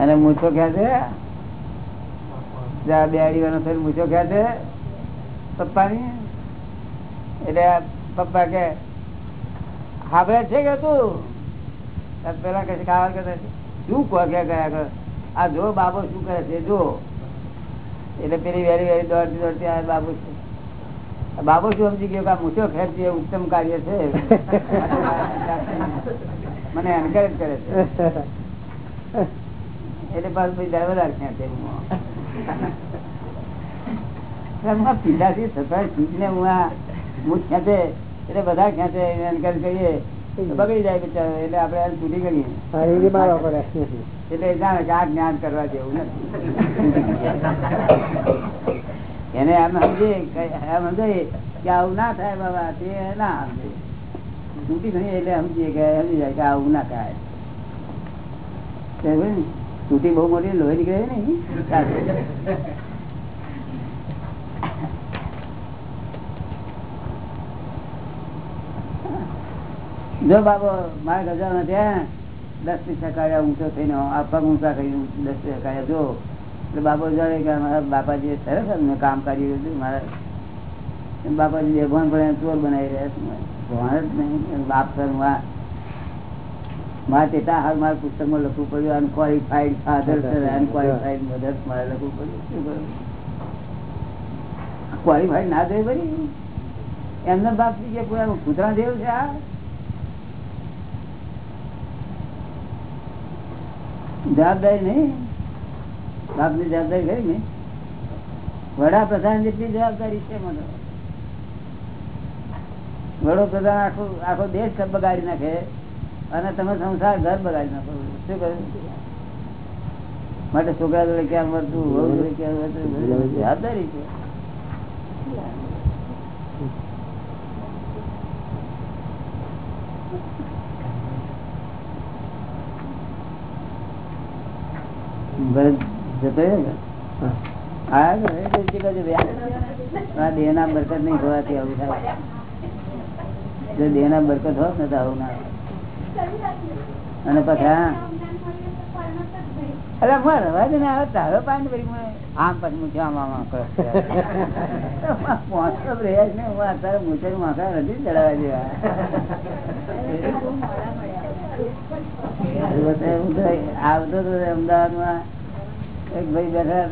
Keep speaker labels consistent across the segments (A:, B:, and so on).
A: અને મૂછો ક્યાં છે? જ્યાં બે અઢી થઈને મૂછો ક્યાં છે? પપ્પાની? એટલે પપ્પા કે હાબરે છે કે તું? પેલા કે ખાવા કરતા શું કહો? કે ગયા કર આ જો બાબો શું કરે છે જો. એટલે પેલી વેરી વેરી દોડતી દોડતી આ બાબુ છે. બાબો શું સમજી ગયો કે આ મૂછો ખેર છે ઉત્તમ કાર્ય છે? મને એન્કરેજ કરે છે. એટલે બસ દર વધારે ખેંચે પીડાથી છતાં ચીજને હું આ મૂછ ખેંચે એટલે બધા ખેંચે એન્કરેજ કરીએ બગડી જાય બિચારો એટલે આપડે એને છૂટી કરીએ એટલે જાણે કે આ જ્ઞાન કરવા જેવું નથી. એને એમ સમજીએ એમ સમજાય કે આવું ના થાય બાબા તે ના સમજે. છૂટી નહીં એટલે સમજીએ કે સમજી જાય કે આવું ના થાય. છૂટી બહુ મોટી લોહી નીકળે ને જો બાબો, મારા ગજા ત્યાં દસ પૈસા કાઢ્યા ઊંચો થઈને આ પગ ઊંચા કરી દસ પૈસા કાઢ્યા જો, એટલે બાબો જાણે કે મારા બાપાજી સરસ મેં કામ કર્યું હતું, મારા બાપાજી બેભાન પડે ચોર બનાવી રહ્યા છે. ભણ જ નહીં બાપ સર મારા ટેટા હાલ મારા પુસ્તકમાં લખવું પડ્યું અનક્વોલિફાઈડ ફાધર અનક્વોલિફાઈડ મધર મારે લખવું પડ્યું. શું ક્વોલિફાઈડ ના થઈ ભાઈ. એમને બાપ કે પૂરા કૂતરા જેવું છે આ. જવાબદારી નહીં. બાપની જવાબદારી ખરી ને. વડાપ્રધાન જેટલી જવાબદારી છે મને. વડોપ્રધાન આખો આખો દેશ બગાડી નાખે. અને તમે સંસાર ઘર બગાડી નાખો. શું કહ્યું? માટે છોકરા જોડે ક્યાં મળતું? વહુ જોડે ક્યાં જવાબદારી છે. દેહ ના? બરકત નહીં હોવાથી આવું થાય. દેહ ના બરકત હોત ને તો આવું ના અને પછી? અરે મારે રવા તારો ભાઈ આમ પછી મૂકે આમ આમ પહોંચતો રહ્યા ને હું અત્યારે મૂકે માખા નથી ચડાવવા જેવા. આવતો તો અમદાવાદમાં એક ભાઈ બેઠા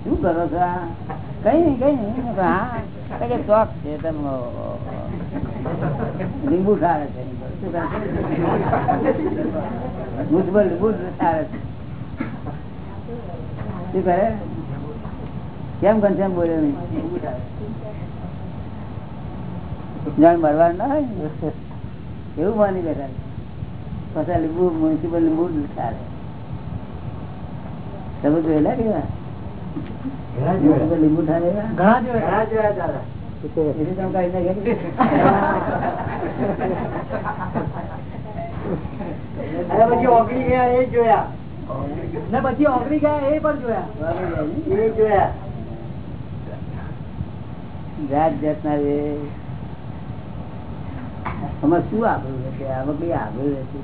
A: શું કરો છો કઈ નઈ કઈ નઈ હા ચોક છે તમે લીંબુ ઠારે છે. શું કરે મુજબલ લીંબુ ઠારે છે. શું કરે? કેમ ઘનશ્યામ બોલ્યો નહીં જાણ મરવા ના હોય એવું માની બેઠા પછી લીંબુ મ્યુનિસિપલ લીંબુ ઠારે તમે જોયેલા કેવા? લીંબુ ઠારે
B: ઘણા જોયા. દાદા પછી ઓગળી ગયા એ પણ જોયા.
A: જાત જાતના રે આમાં શું આગળ રહેશે આમાં કઈ આગળ રહેશે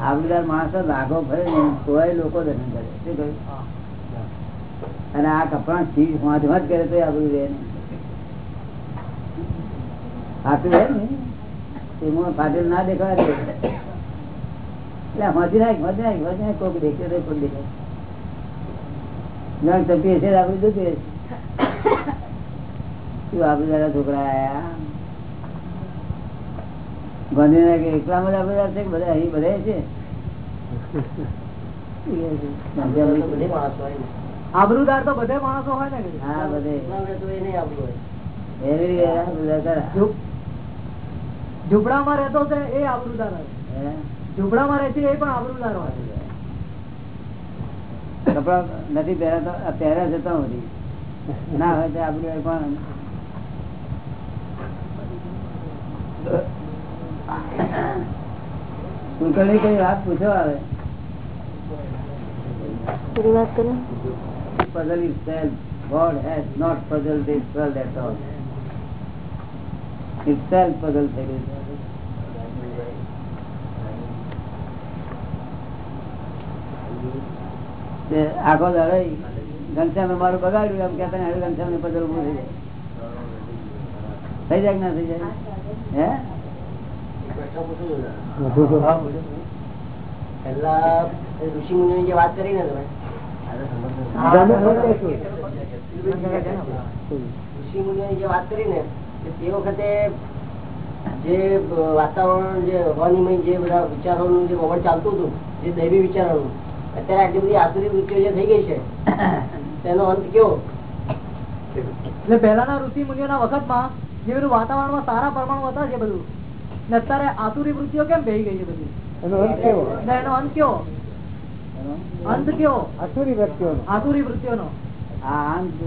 A: આગળદાર માણસો લાગો ભરે ને લોકો દર્શન કરે. શું કહ્યું? અને આ કપડા ચીજ વાંચ જ કરે તો આપણું રહે ને આટલું રહે ને એમાં ફાટેલ ના દેખાય એટલે વાંચી નાખ વાંચી નાખ વાંચી નાખ કોઈક દેખે તો કોઈ દેખાય. જાણ તપીએ છે આપણે જોતી શું આપણે જરા છોકરા આયા? ગાંધીનગર કે એકલામાં જ આપણે છે બધા અહીં બધા છે?
B: આબરૂદાર તો બધે માણસો હોય ને
A: હા બધે.
B: આબરૂ. ઝૂંપડામાં રહેતો છે એ આબરૂદાર હોય. ઝુંપડામાં રહે છે એ પણ આબરૂદાર હોય.
A: કપડા નથી પહેરાતો આ પહેર્યા છે તો સુધી. ના હોય તો આપણું પણ કુલકર્ણી કઈ વાત પૂછો આવે?
C: વાત કરો.
A: Puzzle itself. God has not puzzled this world at all. Itself puzzle થયેલું છે. તે આખો દાડો ઘનશ્યામે મારું બગાડ્યું એમ કહેતા ને હવે ઘનશ્યામને puzzle ઊભું થઈ જાય થઈ જાય કે ના થઈ જાય હે
D: પેલા ઋષિ મુનિઓની જે વાત કરી ને તમે તે વખતે જે વાતાવરણ જે હવાનીમય જે બધા વિચારોનું જે વગર ચાલતું હતું જે દૈવી વિચારોનું અત્યારે આટલી બધી આસુરી વૃત્તિઓ જે થઈ ગઈ છે તેનો અંત કેવો
B: એટલે પહેલાના ઋષિ મુનિઓના વખતમાં જે બધું વાતાવરણમાં સારા પરમાણુ હતા છે બધું ને અત્યારે આતુરી વૃત્તિઓ કેમ ભેગી ગઈ છે બધી?
E: એનો અર્થ કેવો
B: એનો અંત કેવો અંત કેવો
E: આસુરી વ્યક્તિઓનો
B: આસુરી વૃત્તિઓનો
A: આ અંત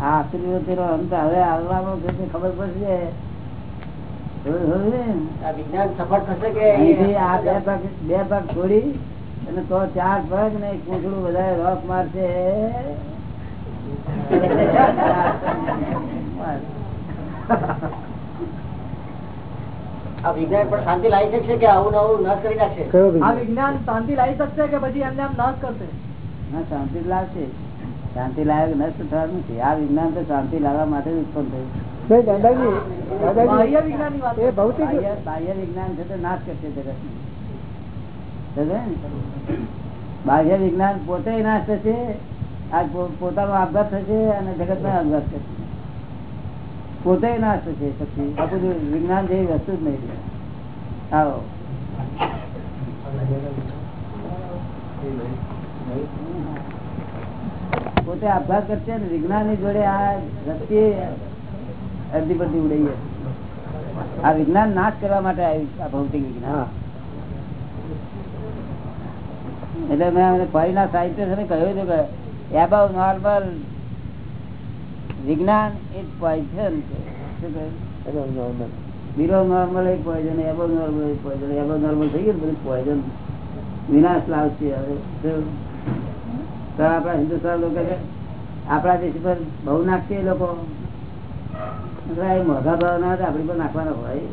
A: આ આશીર્વાદનો અંત હવે આવવાનો છે ખબર પડશે
D: વિજ્ઞાન સફળ થશે કે
A: આ બે ભાગ બે ભાગ છોડી અને તો ચાર ભાગ ને એક પૂંછડું બધા રોક મારશે
D: આ વિજ્ઞાન પણ શાંતિ લાવી શકશે કે આવું ને આવું કરી નાખશે
B: આ
E: વિજ્ઞાન?
B: વિજ્ઞાન શાંતિ લાવી શકશે કે પછી એમને આમ નાશ કરશે?
A: ના શાંતિ લાવશે શાંતિ લાયક નષ્ટ થવાનું નથી આ વિજ્ઞાન તો શાંતિ લાવવા માટે ઉત્પન્ન થયું
E: દાદાજી
B: બાહ્ય
E: ભૌતિક
A: વિજ્ઞાન છે તો નાશ કરશે જગત બાહ્ય વિજ્ઞાન પોતે નાશ થશે આ પોતાનો આપઘાત થશે અને જગત નો આપઘાત થશે. પોતે નાશ થશે પછી. આ બધું વિજ્ઞાન જેવી વસ્તુ જ નહીં આવો. પોતે આપઘાત કરશે ને વિજ્ઞાન જોડે આ રસ્તી અડધી પડતી ઉડાઈએ આ વિજ્ઞાન નાશ કરવા માટે આવ્યું આ ભૌતિક વિજ્ઞાન. એટલે મેં ફરીના સાહિત્ય કહ્યું હતું કે એબાઉ નોર્મલ વિજ્ઞાન ઇઝ પોઈઝન કહ્યું બિલો નોર્મલ એ પોઈઝન એબો નોર્મલ એ પોઈઝન એબો નોર્મલ થઈ ગયું બધું પોઈઝન વિનાશ લાવશે હવે? આપણા હિન્દુસ્તાન લોકો આપણા દેશ પર બહુ નાખશે એ લોકો. મોઘા ભાવ ના આપણી પર નાખવાના હોય.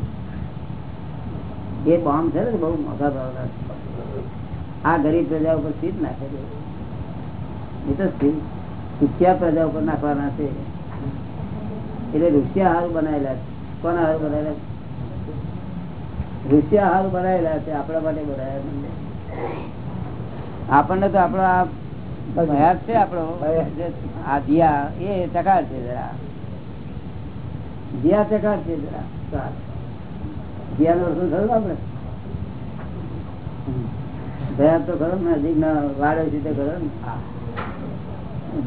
A: એ બોમ્બ છે ને બહુ મોઘા ભાવ ના આ ગરીબ પ્રજા ઉપર સ્થિત નાખે છે. એ તો સ્થિત સુખ્યા પ્રજા ઉપર નાખવાના છે. એટલે ઋષિયા હારું બનાવેલા છે. કોના હારું બનાવેલા છે? રૂસિયા હારું બનાવેલા છે આપણા માટે બનાવ્યા આપણને તો આપણો આ છે આપણો. આ દિયા એ ચકાર છે જરા. દિયા ચકાર છે જરા. દિયા નો શું ખરું આપડે ભયા તો ખરો ને નજીક ના વાડો છે તે ખરો ને.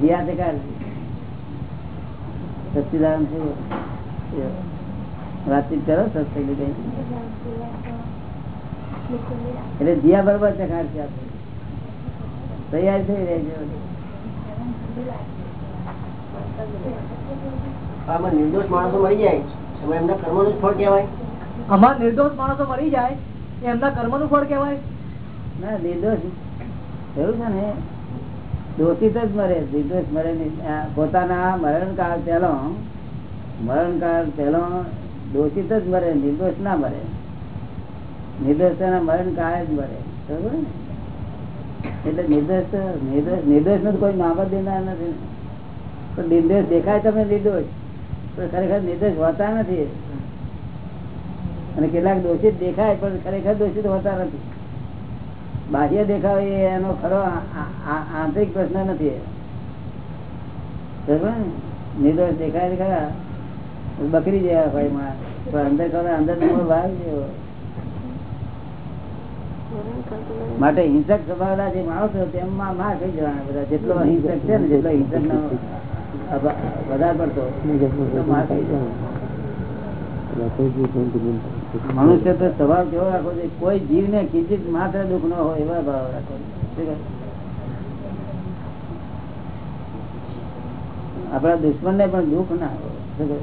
A: દિયા ટકાર સચિદાન છે વાતચીત કરો સત્સંગ કઈ એટલે દિયા બરોબર છે ખાસ તૈયાર થઈ રહેજો.
D: આમાં નિર્દોષ માણસો મરી જાય. એમના કર્મનું નું ફળ કહેવાય.
B: આમાં નિર્દોષ માણસો મરી જાય એમના કર્મનું ફળ કહેવાય.
A: ના નિર્દોષ એવું છે ને. દોષિત જ મરે નિર્દોષ મરે નહીં. મરણ પોતાના મરણકાળ પહેલો મરણકાળ પહેલો દોષિત જ મરે, નિર્દોષ ના મરે. નિર્દોષ મરણ મરણકાળ જ મરે. બરોબર ને? એટલે નિર્દોષ નિર્દોષ નિર્દોષનું કોઈ નામ જ દેનાર નથી. પણ નિર્દોષ દેખાય તમે નિર્દોષ. તો ખરેખર નિર્દોષ હોતા નથી. અને કેટલાક દોષિત દેખાય, પણ ખરેખર દોષિત હોતા નથી. બાહ્ય દેખાવ એનો ખરો આંતરિક પ્રશ્ન નથી. નિર્દોષ દેખાય ખરા. બકરી જેવા ભાઈ માં પણ અંદર ખરો અંદર ભાવ માટે હિંસક સ્વભાવના જે માણસો તેમાં માં કહી જવાના બધા. જેટલો હિંસક છે ને જેટલો હિંસક નો વધારે પડતો માં થઈ જવાનો. મનુષ્ય તો સ્વભાવ કેવો રાખવો છે કોઈ જીવને કિંચિત માત્ર દુઃખ ન હોય એવા ભાવ જોઈએ. આપણા દુશ્મન ને પણ દુઃખ ના હોય.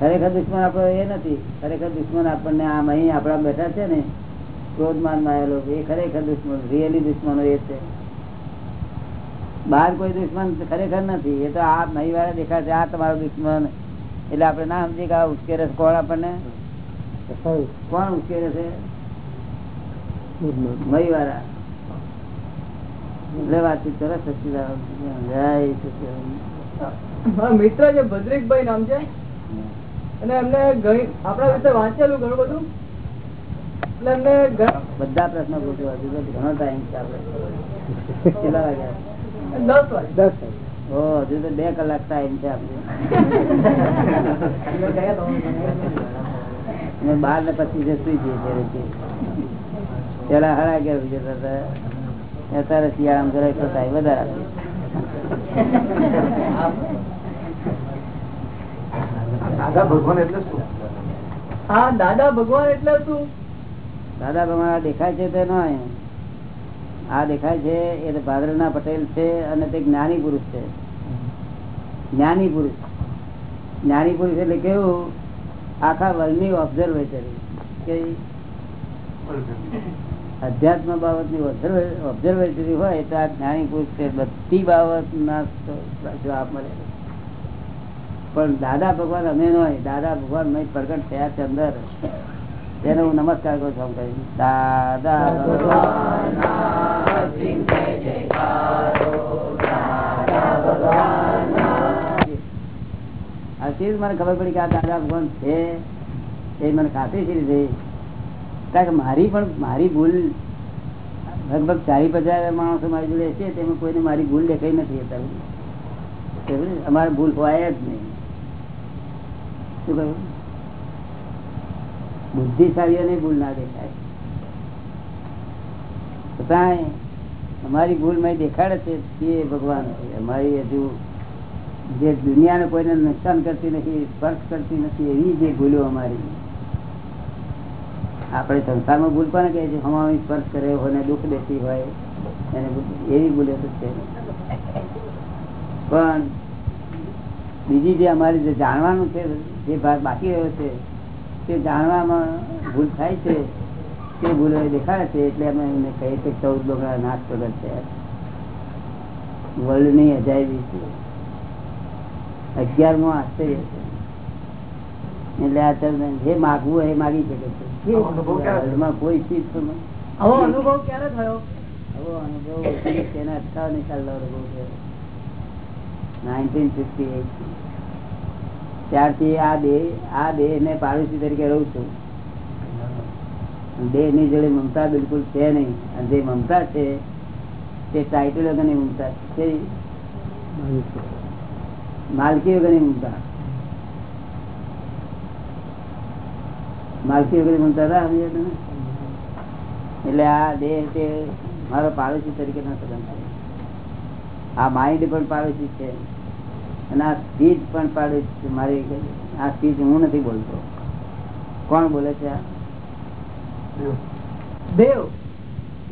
A: ખરેખર દુશ્મન આપણો એ નથી. ખરેખર દુશ્મન આપણને આમ અહીં આપણા બેઠા છે ને, ક્રોધમાનમાં આવેલો એ ખરેખર દુશ્મન રિયલી દુશ્મનો એ છે. બહાર કોઈ દુશ્મન ખરેખર નથી. એ તો આ નહીં વાળા દેખાશે આ તમારો દુશ્મન એટલે આપડે ના સમજીએ કે આ ઉશ્કેરે કોણ આપણને? કોણ ઉશ્કેરે છે? મહી વાળા એટલે વાતચીત કરો સચિદાનંદ જય સચિદાનંદ.
B: મારા મિત્ર છે ભદ્રિકભાઈ નામ છે. અને એમને આપણા વિશે વાંચેલું ઘણું બધું. એટલે એમને
A: બધા પ્રશ્નો પૂછવા ઘણો ટાઈમ છે આપડે કેટલા વાગ્યા?
B: દસ વાગે
E: દસ
A: ઓ હજુ તો બે કલાક ટાઈમ છે આપણે બાર ને પચીસ સુઈ જઈએ પેલા હરા જતા હતા. અત્યારે શિયાળામાં જરાક તો વધારે
C: દાદા ભગવાન એટલે શું?
B: હા દાદા ભગવાન એટલે શું?
A: દાદા ભગવાન દેખાય છે તે નહીં આ દેખાય છે, એ ભાદરના પટેલ છે અને તે જ્ઞાની પુરુષ છે. જ્ઞાની પુરુષ. જ્ઞાની પુરુષ એટલે કેવું? આખા વર્લ્ડની ઓબ્ઝર્વેટરી કે અધ્યાત્મ બાબતની ઓબ્ઝર્વેટરી હોય તો આ જ્ઞાની પુરુષ છે. બધી બાબતના જવાબ મળે પણ દાદા ભગવાન અમે નહીં દાદા ભગવાન નહીં પ્રગટ થયા છે અંદર. તેને હું નમસ્કાર કરું છું દાદા મને ખબર પડી કે આ દાદા ભગવાન છે, એ મને ખાતરી છે રીતે કારણ કે મારી પણ, મારી ભૂલ લગભગ ચારી પચાસ માણસો મારી જોડે છે, તેમાં કોઈને મારી ભૂલ દેખાઈ નથી અત્યારે? અમારે ભૂલ હોય જ નહીં. શું કહ્યું? બુદ્ધિશાળીઓને ભૂલ ના દેખાય. અમારી ભૂલમાં દેખાડે છે તે ભગવાન. અમારી હજુ જે દુનિયાને કોઈને નુકસાન કરતી નથી, સ્પર્શ કરતી નથી, એવી જે ભૂલો અમારી. આપણે સંસારમાં ભૂલ પણ કહે છે? હમામી સ્પર્શ કરે હોય દુઃખ દેતી હોય, એને એવી ભૂલો તો છે પણ બીજી જે અમારી જે જાણવાનું છે, જે ભાગ બાકી રહ્યો છે તે જાણવામાં ભૂલ થાય છે તે ભૂલો દેખાડે છે એટલે અમે એમને કહીએ કે ચૌદ બગડા નાશ પ્રગટ છે. વર્લ્ડની અજાયબી છે. અગિયારમો આશ્ચર્ય છે. એટલે આ તમને જે માગવું એ માગી શકે છે.
C: થયો?
A: વર્લ્ડમાં કોઈ ચીજ તમે
B: આવો અનુભવ ક્યારે થયો?
A: આવો અનુભવ તેના અઠાવન સાલનો અનુભવ છે. નાઇન્ટીન ફિફ્ટી એટ ત્યારથી આ દેહ આ દેહ ને પાડોશી તરીકે રહું છું. દેહની જોડે મમતા બિલકુલ છે નહીં. અને જે મમતા છે, તે ટાઇટલ વગરની મમતા છે. માલકી વગરની મમતા. માલકી વગર મમતા હતા સમજ્યા તમે? એટલે આ દેહ તે મારો પાડોશી તરીકે ના સંબંધ આ માઇન્ડ પણ પાડોશી છે. અને આ સ્પીચ પણ પાડે છે મારી આ સ્પીચ હું નથી બોલતો. કોણ બોલે છે આ?
B: દેવ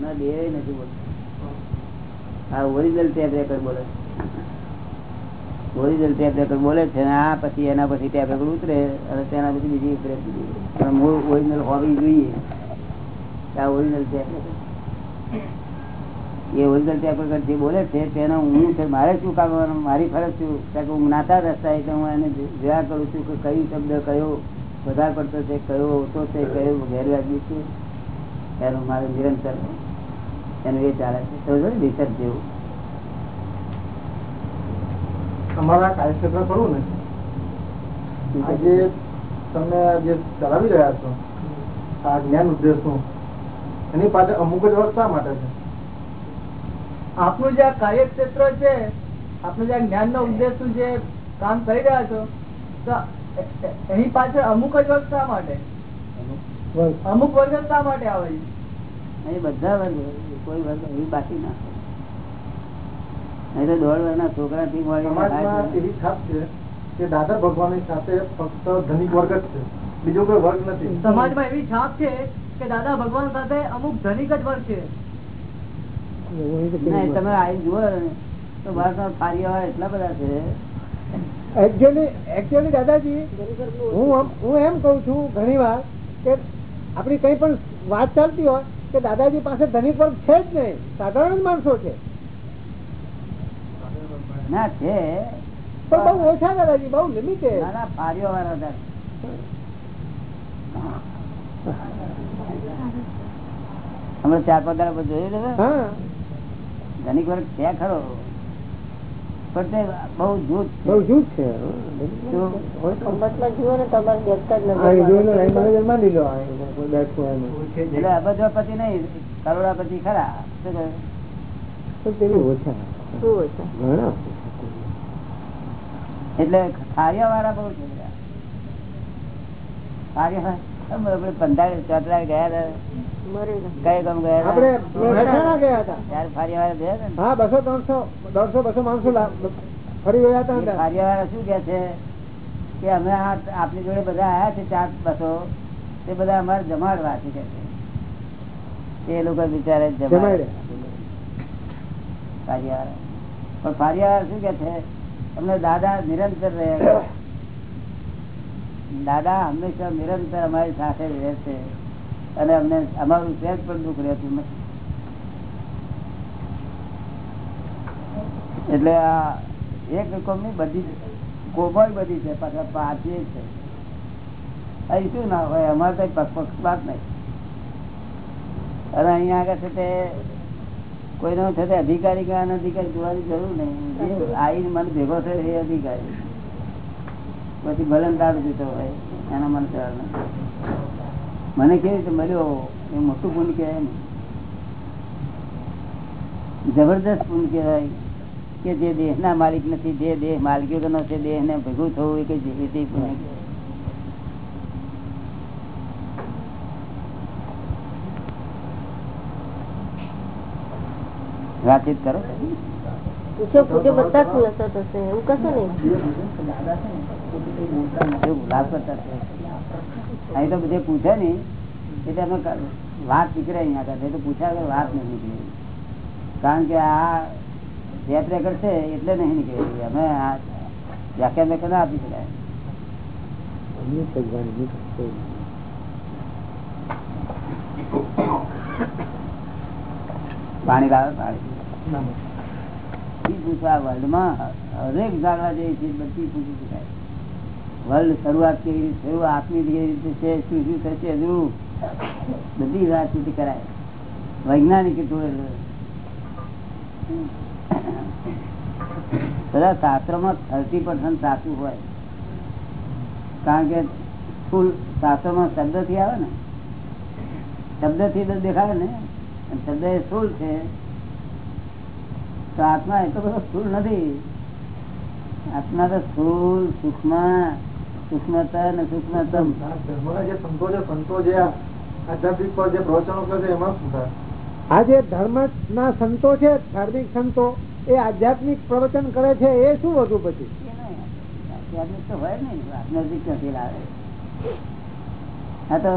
A: ના દેવ નથી બોલતો. આ ઓરિજિનલ ટેપ રેકર્ડ બોલે છે. ઓરિજિનલ ટેપ રેકર્ડ બોલે છે અને આ પછી એના પછી ટેપ રેકર્ડ ઉતરે અને તેના પછી બીજી ઉતરે. મૂળ ઓરિજિનલ હોવી જોઈએ. આ ઓરિજિનલ ટેપ રેકર્ડ. એ ઓરિજિનલ ટેપ જે બોલે છે, તેનો હું છે, મારે શું કામ મારી ફરજ છું કારણ હું જ્ઞાતા રસ્તા એટલે હું એને જોયા કરું છું કે કયું શબ્દ કયો વધારે પડતો છે, કયો ઓછો છે, કયો ગેરવાજબી છે, એનું મારે નિરંતર એનું એ ચાલે છે. તો રિસર્ચ જેવું.
C: તમારા કાર્યક્ષેત્ર ખરું ને? આજે તમે જે ચલાવી રહ્યા છો, આ જ્ઞાન ઉદ્દેશનું, એની પાછળ અમુક જ વર્ષ શા માટે છે?
B: આપનું જે કાર્યક્ષેત્ર છે આપનું જે જ્ઞાન નો ઉદ્દેશ જે કામ કરી રહ્યા છો? તો એની પાછળ અમુક જ વર્ગ શા માટે? અમુક વર્ગ જ શા માટે આવે છે?
A: અહીં બધા વર્ગ કોઈ વર્ગ એવી બાકી ના હોય. નહીં તો દોઢ વર્ષના છોકરા થી
C: એવી છાપ છે કે દાદા ભગવાન સાથે ફક્ત ધનિક વર્ગ જ છે બીજો કોઈ વર્ગ નથી.
B: સમાજમાં એવી છાપ છે કે દાદા ભગવાન સાથે અમુક ધનિક જ વર્ગ છે.
A: તમે આવી જુઓ તો ભારતમાં ફારીયા એટલા બધા છે.
E: એકચ્યુઅલી એકચ્યુઅલી દાદાજી હું હું એમ કઉ છું ઘણી વાર કે આપણી કઈ પણ વાત ચાલતી હોય કે દાદાજી પાસે ધનિક વર્ગ છે જ નહીં સાધારણ માણસો છે.
A: ના છે.
E: પણ બહુ ઓછા દાદાજી બહુ લિમિટેડ
A: ના વાળા હમણાં ચાર પાંચ દાડા જોયું ધનિક વર્ગ છે ખરો. પણ તે બહુ જૂથ
E: બહુ જૂથ છે.
A: અબજોપતિ નહીં કરોડાપતિ ખરા. એટલે કાર્ય વાળા બહુ છે. કાર્ય આપડે પંદર ચોતરા ગયા હતા. કઈ ગામ ગયા
E: આપણે મહેસાણા ગયા હતા.
A: ત્યારે ફારિયા વાળા ગયા ને.
E: હા બસો ત્રણસો દોઢસો બસો માણસો ફરી ગયા હતા
A: એ
E: અંદર.
A: ફારિયા વાળા શું કે છે કે અમે આ આપણી જોડે બધા આયા છે ચાર બસો તે બધા અમારે જમાડવા છે કે છે. એ લોકો બિચારે
E: જમાડે.
A: જમાડે પણ ફારિયા શું કે છે? અમને દાદા નિરંતર રહે દાદા હંમેશા નિરંતર અમારી સાથે રહેશે અને અમને અમારું સહેજ પણ દુઃખ રહેતું નથી. એટલે આ એક કોમની બધી કોમય બધી છે, પાછા પાછી છે. અહીં શું ના હોય, અમારે કઈ પક્ષપાત નહીં. અને અહીંયા આગળ છે તે કોઈનો છે તે અધિકારી કે અધિકારી જોવાની જરૂર નહીં. આવીને મને ભેગો થયો એ અધિકારી. પછી ભલન દારૂ પીતો હોય, એના મને નથી. મને કેવી રીતે મળ્યો એ મોટું પુણ્ય કહેવાય ને. જબરદસ્ત પુણ્ય કહેવાય કે જે દેહ ના માલિક નથી જે દેહ માલિકી નો છે દેહ ને ભેગું થવું એ કઈ જીવિત પુણ્ય વાતચીત કરો.
F: પૂછો પૂછો બધા ખુલાસો થશે એવું કશું નહીં.
A: જો કરતા અહીં તો બધે પૂછે ને એટલે અમે ક- વાત નીકળે અહીંયા કરતા એ તો પૂછ્યા વગર વાત નહીં નીકળી. કારણ કે આ ટેપ રેકર્ડ છે એટલે નહીં નીકળેલી અમે આ વ્યાખ્યા મેં ના આપી શકાય.
E: અમને ભગવાનની
A: પાણી લાવે પાણી. ઈ પૂછવા વર્લ્ડમાં હરેક જાણવા જેવી ચીજ બધી પૂછી શકાય. વર્લ્ડ શરૂઆત કેવી રીતે થયું આત્મી કેવી રીતે છે, શું શું થશે, હજુ બધી વાતચીત કરાય. વૈજ્ઞાનિક જોડે બધા શાસ્ત્રોમાં થર્ટી પર્સન્ટ સાચું હોય. કારણ કે ફૂલ શાસ્ત્રોમાં શબ્દથી આવે ને. શબ્દથી તો દેખાડે ને. શબ્દ એ સ્થૂળ છે. તો આત્મા એટલો બધો સ્થૂળ નથી. આત્મા તો સ્થૂળ સૂક્ષ્મ સૂક્ષ્મતર અને સૂક્ષ્મતમ.
C: જે સંતો છે સંતો જે આ આધ્યાત્મિક પર જે પ્રવચનો કરે છે એમાં શું થાય?
E: આ જે ધર્મ ના સંતો છે ધાર્મિક સંતો એ આધ્યાત્મિક પ્રવચન કરે છે એ શું વધુ પછી.
A: આધ્યાત્મિક તો હોય જ નહીં આત્મનજીક લાવે. આ તો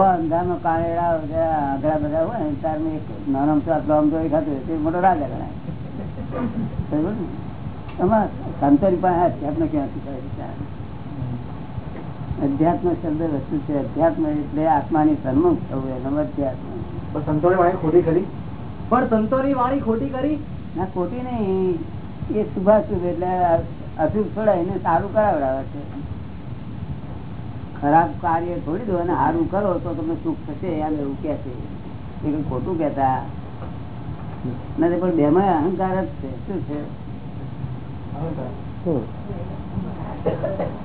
A: અંધારમાં કાળેડા આગળ બધા હોય ને તારમાં એક નાનો આટલો અમથો એક હતો તે મોટો રાજા ગણાય. બરોબર ને? એમાં સંતોની પાસે અધ્યાત્મ ક્યાંથી કરે છે? અધ્યાત્મ શબ્દ વસ્તુ છે. અધ્યાત્મ એટલે આત્માની સન્મુખ થવું એનો અધ્યાત્મ
C: સંતોની વાણી ખોટી કરી
B: પણ સંતોની વાણી ખોટી કરી
A: ના ખોટી નહીં. એ શુભાશુભ એટલે અશુભ છોડાય સારું કરાવડાવે છે. ખરાબ કાર્ય છોડી દો અને સારું કરો તો તમને સુખ થશે. એમ એવું કે છે. એ કઈ ખોટું કેતા નથી પણ બેમાં અહંકાર જ છે. શું છે?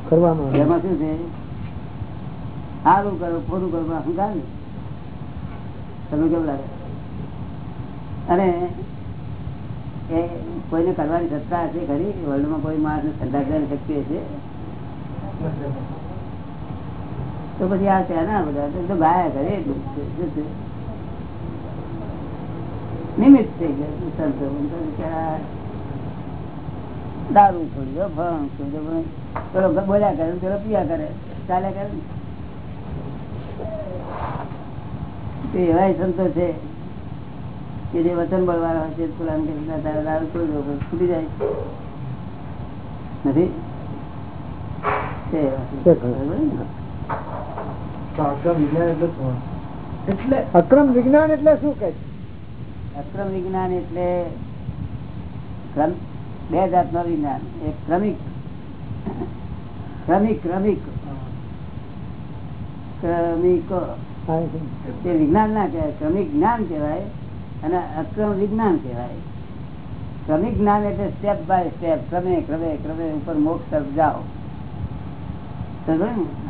E: કરવાનું
A: એમાં શું છે? સારું કરો ખોટું કરો, પણ અહંકાર ને? તમને કેવું લાગે? અને એ કોઈને કરવાની સત્તા હશે ખરી? વર્લ્ડમાં કોઈ માણસ ઠંડા કરવાની શક્તિ હશે? તો પછી આ છે ના બધા? તો ગાયા કરે. શું? નિમિત્ત થઈ ગયો સંતો. દારૂ છોડ્યો ભણ છોડ્યો પેલો બોલ્યા કરે ચલો પીયા કરે. ચાલ્યા કરે ને. એવા સંતો છે કે જે વચન બળવાળા હોય છે કે દારૂ છૂટી જાય. નથી?
C: એટલે
E: અક્રમ વિજ્ઞાન એટલે શું કે છે?
A: અક્રમ વિજ્ઞાન એટલે ક્રમ- બે જાતનો વિજ્ઞાન. એક ક્રમિક. ક્રમિક ક્રમિક. ક્રમિક. તે વિજ્ઞાન ના કહેવાય ક્રમિક જ્ઞાન કહેવાય અને અક્રમ વિજ્ઞાન કહેવાય. ક્રમિક જ્ઞાન એટલે સ્ટેપ બાય સ્ટેપ ક્રમે ક્રમે ક્રમે ઉપર મોક્ષ તરફ જાઓ.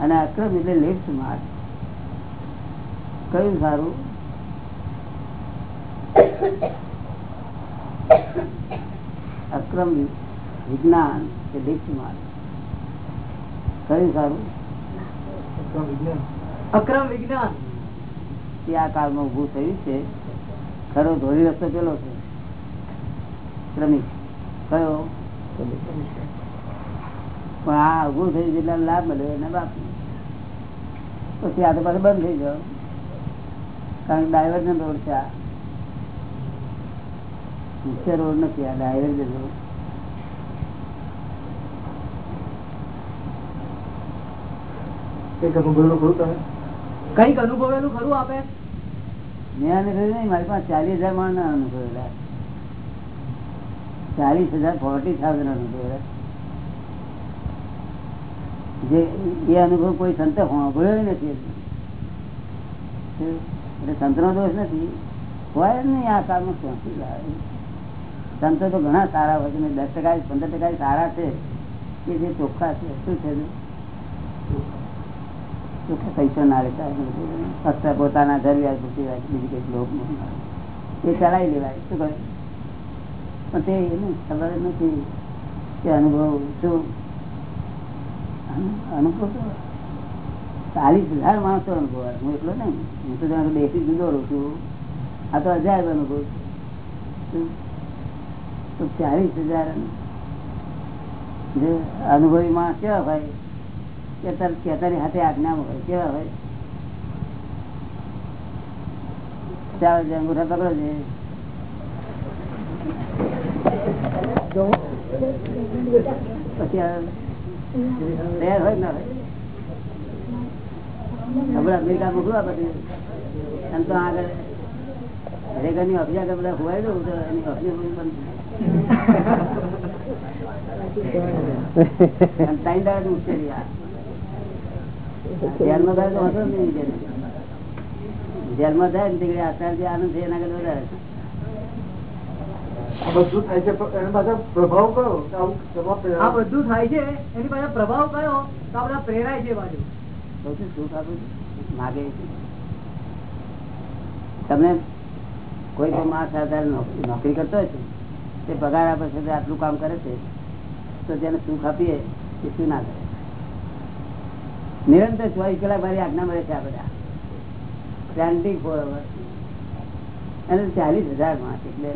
A: અને અક્રમ એટલે લિફ્ટ માર્ગ. કયું સારું? અક્રમ વિજ્ઞાન એ લિફ્ટ માર્ગ. કયું સારું?
C: અક્રમ વિજ્ઞાન.
B: અક્રમ વિજ્ઞાન.
A: એ આ કાળમાં ઉભું થયું છે. ખરો ધોરી રસ્તો પેલો છે. શ્રમિક. કયો? પણ આ ઉભું થયું જેટલા લાભ મળ્યો એના બાપ પછી આ તો પાછું બંધ થઈ ગયો. કારણ કે ડાયવર્જન રોડ છે આ. મુખ્ય રોડ નથી આ ડાયવર્જન રોડ.
B: કંઈક અનુભવેલું ખરું આપે.
A: મેં અનુભવ્યું નહીં, મારી પાસે ચાલીસ અનુભવ કોઈ સંત સાંભળ્યો નથી. એટલે સંતનો દોષ નથી. હોય નહીં આ કાળમાં ક્યાંથી લાવે. સંતો તો ઘણા સારા હોય છે, દસ ટકા, પંદર ટકા સારા છે. કે જે ચોખ્ખા છે, શું છે? પૈસા ના લેતા પોતાના જરૂરિયાત વાત બીજી કઈ લોક એ ચલાવી લેવાય શું કરે પણ તે એને ખબર નથી કે અનુભવ શું. અનુભવ તો ચાલીસ હજાર માણસો અનુભવ. હું એટલો નહીં. હું તો જાણે બેસી જુદો રહું છું. આ તો હજાર અનુભવ છે. તો ચાલીસ હજાર અનુભવી માણસ કેવા હોય? કે કેતાની હાથે આજ્ઞા હોય કેવા હોય? ચાલો જે અંગૂઠા પકડો છે પછી તૈયાર હોય ના હોય અમેરિકા મોકલવા પછી. એમ તો આગળ બધા તો એની ઓફિસ બંધ ત્રણ દાડા ઉછેરી આ. જેલમાં થાય તો વાંધો નહીં જેલમાં થાય ને તે અત્યારે જે આનંદ છે એના કરતા વધારે છે.
C: બધું થાય છે પણ એના પાછળ પ્રભાવ કયો કે આવું કરવા
B: આ
C: પ્રેરણા?
B: બધું થાય છે એની પાસે પ્રભાવ કયો તો આપડા પ્રેરાય છે બાજુ
A: સૌથી સુખ આપું માગે છે. તમને કોઈ પણ માણસ આધારે નોકરી કરતો હોય છે તે પગાર આપે છે તે આટલું કામ કરે છે તો તેને સુખ આપીએ કે શું ના કરે નિરંતર ચોવીસ કલાક મારી આજ્ઞા મળે છે. આ બધા ટ્વેન્ટી ફોર અવર્સ અને ચાલીસ હજાર માસ એટલે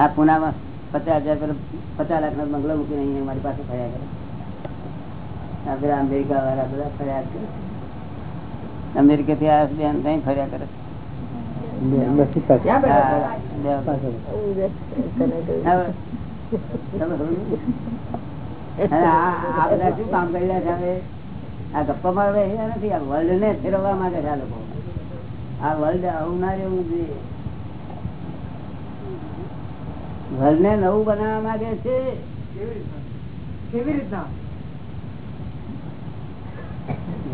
A: આ પુનામાં પચાસ હજાર પેલો પચાસ લાખ નો બંગલો મૂકીને અહીંયા મારી પાસે ફર્યા કરે. આ બધા અમેરિકા વાળા બધા ફર્યા કરે. અમેરિકા થી આવ્યા બેન. ત્યાં ફર્યા કરે તમે આ શું કામ કરી રહ્યા છે? આ ગપ્પા મારવા એ નથી. આ વર્લ્ડ ને ફેરવવા માંગે છે આ લોકો. આ વર્લ્ડ આવું ના રહેવું જોઈએ વર્લ્ડ ને નવું બનાવવા માંગે છે.
B: કેવી રીતના?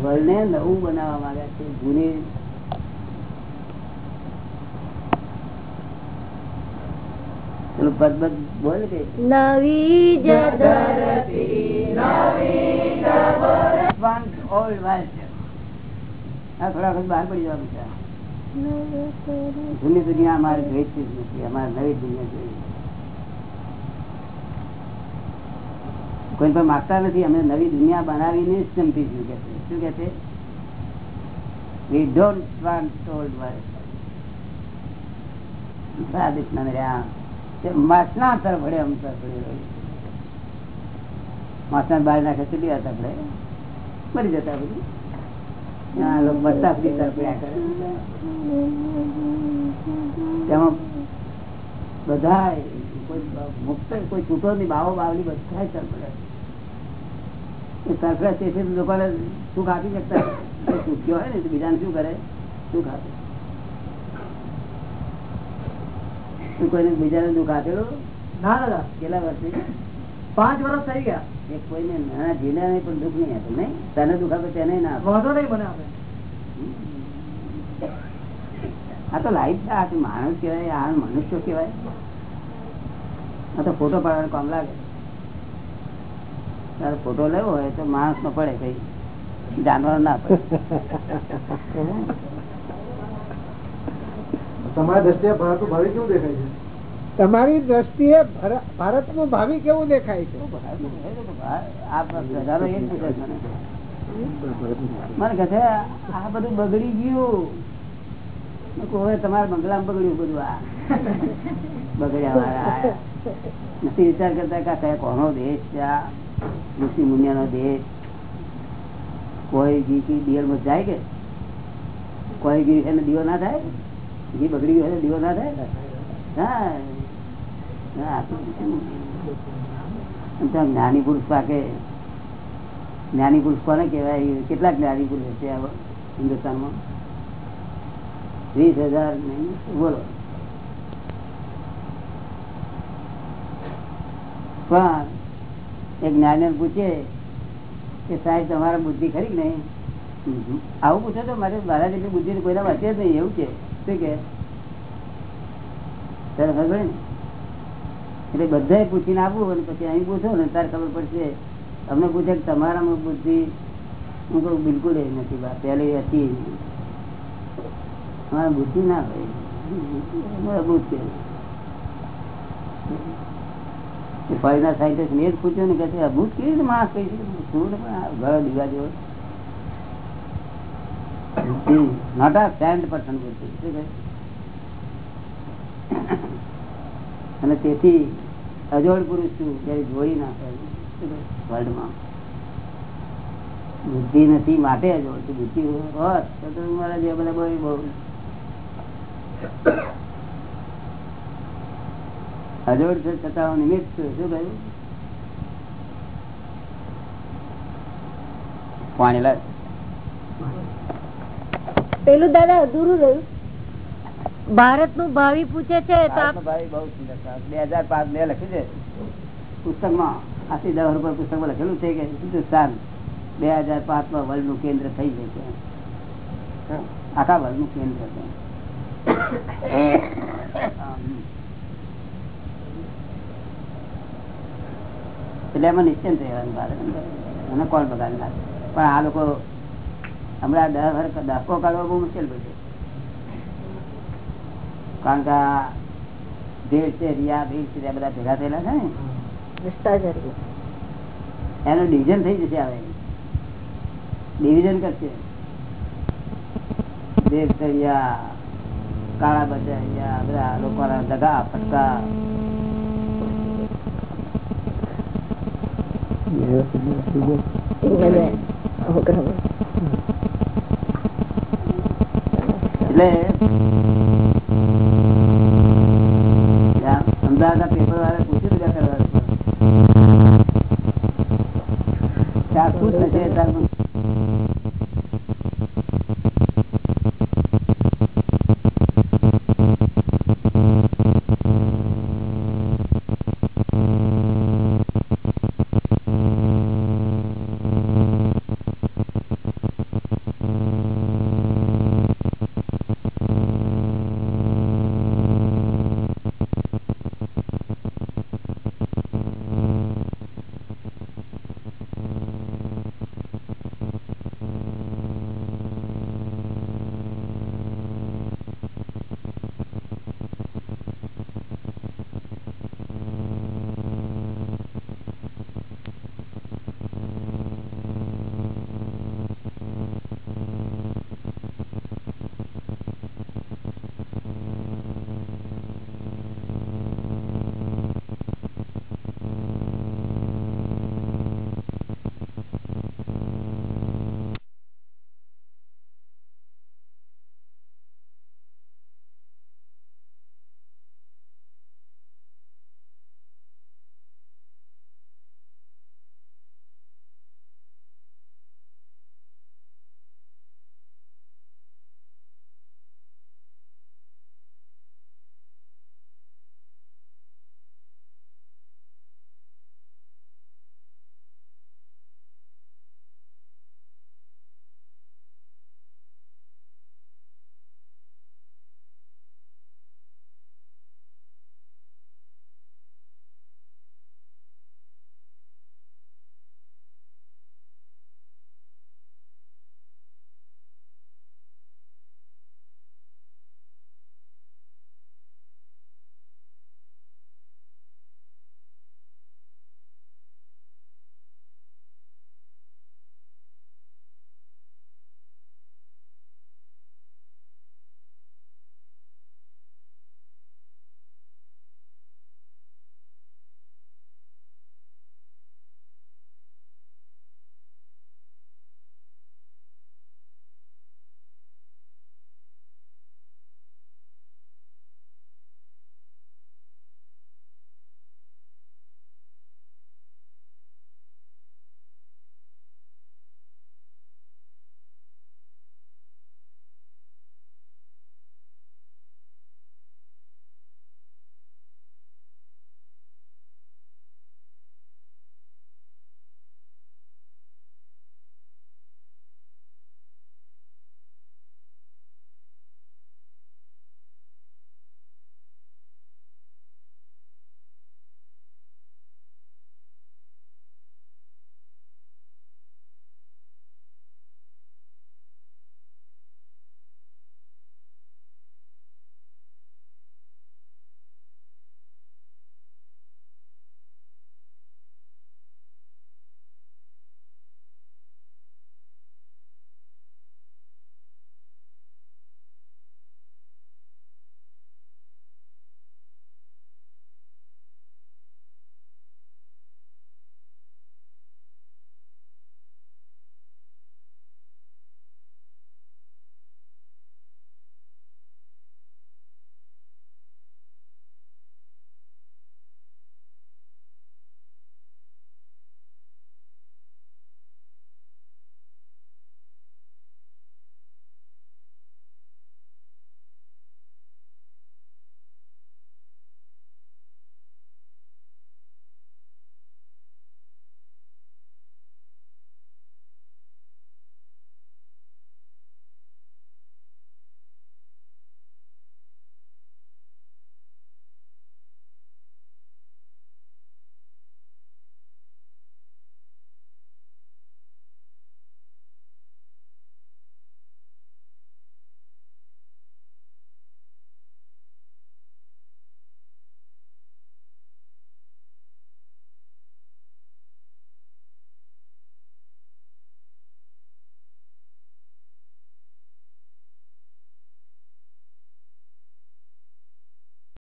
A: વર્લ્ડ ને નવું બનાવવા માંગે છે. જૂની પેલું પદ પદ બોલ કે
F: નવી જ ધરતી
A: Once old world. આ થોડા વખત બહાર પડી જવાનું છે જૂની દુનિયા અમારે જોઈતી જ નથી અમારે નવી દુનિયા જોઈએ કોઈ પણ માગતા નથી અમે નવી દુનિયા બનાવીને જ ચમકીશું કે છે શું કે છે we don't want old world Sadiq ના રહ્યા તે બધું મુક્ત, કોઈ છૂટો નહીં. બાવો બાવલી બધા તરફડે એ તેથી લોકોને સુખ આપી શકતા. સુખ્યો હોય ને બીજાને શું કરે? સુખ આપે. તું કોઈને બીજાને દુઃખ આપેલું
B: ના દાદા
A: કેટલા વર્ષે
B: પાંચ વર્ષ થઈ ગયા.
A: એ કોઈને નાના જીના ને પણ દુઃખ નહીં આપે નહીં? તને દુઃખ આપે તેને ના
B: વાંધો નહીં મને આપે.
A: આ તો લાઈફ છે આ માણસ કહેવાય આ મનુષ્ય કહેવાય. આ તો ફોટો પાડવાનું કામ લાગે. તારે ફોટો લેવો હોય તો માણસ નો પડે કઈ. જાનવર ના પડે.
C: તમારા દ્રષ્ટિએ ભારતનું ભાવિ કેવું દેખાય છે?
E: તમારી દ્રષ્ટિએ ભારતનું ભાવિ કેવું દેખાય છે?
A: મને. કહે છે આ બધું બગડી ગયું. હવે તમારા બંગલામાં બગડ્યું બધું આ. બગડ્યા વાળા. નથી વિચાર કરતા કે કોનો દેશ છે આ? ઋષિ મુનિયાનો દેશ. કોઈ ઘી કી દિયરમાં જાય કે? કોઈ ઘી એને દીવો ના થાય? ઘી બગડી ગયું દીવો ના થાય જ્ઞાની પુરુષ પાકે. જ્ઞાની પુરુષ કોને કહેવાય? કેટલાક જ્ઞાની પુરુષ છે હિન્દુસ્તાનમાં. વીસ હજાર બોલો. પણ એક જ્ઞાની પૂછે કે સાહેબ, તમારા બુદ્ધિ ખરી નહીં? આવું પૂછો તો મારે મારા જેટલી બુદ્ધિ કોઈના વાંચે જ નહીં, એવું છે એટલે બધાએ પૂછીને આપવું અને પછી અહીં પૂછો ને, તારે ખબર પડશે. અમને પૂછે કે તમારામાં બુદ્ધિ? હું કહું બિલકુલ એ નથી બા, પહેલી હતી અમારે બુદ્ધિ ના હોય. બુદ્ધિ ફોરેનર સાયન્ટિસ્ટ ને જ પૂછ્યું ને કે અભૂત કેવી રીતે માણસ કહી શકે શું ને પણ ઘર દીવા જેવો. અને તેથી અજોડ પુરુષ છું ત્યારે જોઈ નાખે બુદ્ધિ નથી, માટે અજોડ છું. બુદ્ધિ હોત તો મારા જે બધા બહુ બહુ. અજોડ છે છતાં હું નિમિત્ત છું, શું કહ્યું? પાણી લાવ
F: પેલું દાદા અધૂરું રહ્યું. ભારતનું ભાવિ પૂછે છે તો આપ
A: ભારતનો ભાઈ બહુ સુંદર છે. બે હજાર પાંચ બે લખ્યું છે? પુસ્તકમાં આશી દસ રૂપિયા પુસ્તકમાં લખેલું છે કે હિન્દુસ્તાન બે હાજર પાંચમાં વર્લ્ડનું કેન્દ્ર થઈ જશે આખા વર્લ્ડનું કેન્દ્ર છે. એટલે એમાં નિશ્ચિંત રહેવાનું ભારત અંદર. એને કોણ બગાડ પણ આ લોકો હમણાં દસ વર્ષ દસકો કાઢવા બહુ મુશ્કેલ પડશે કારણ કે ભેળ છે રિયા ભીડ છે બધા ભેગા થયેલા છે ને?
F: ભ્રષ્ટાચારી
A: એનું ડિવિઝન થઈ જશે હવે. ડિવિઝન કરશે. ભેળ છે રિયા કાળા બજારિયા બધા લોકોના દગા ફટકા. એટલે ત્યાં પેપર વાળા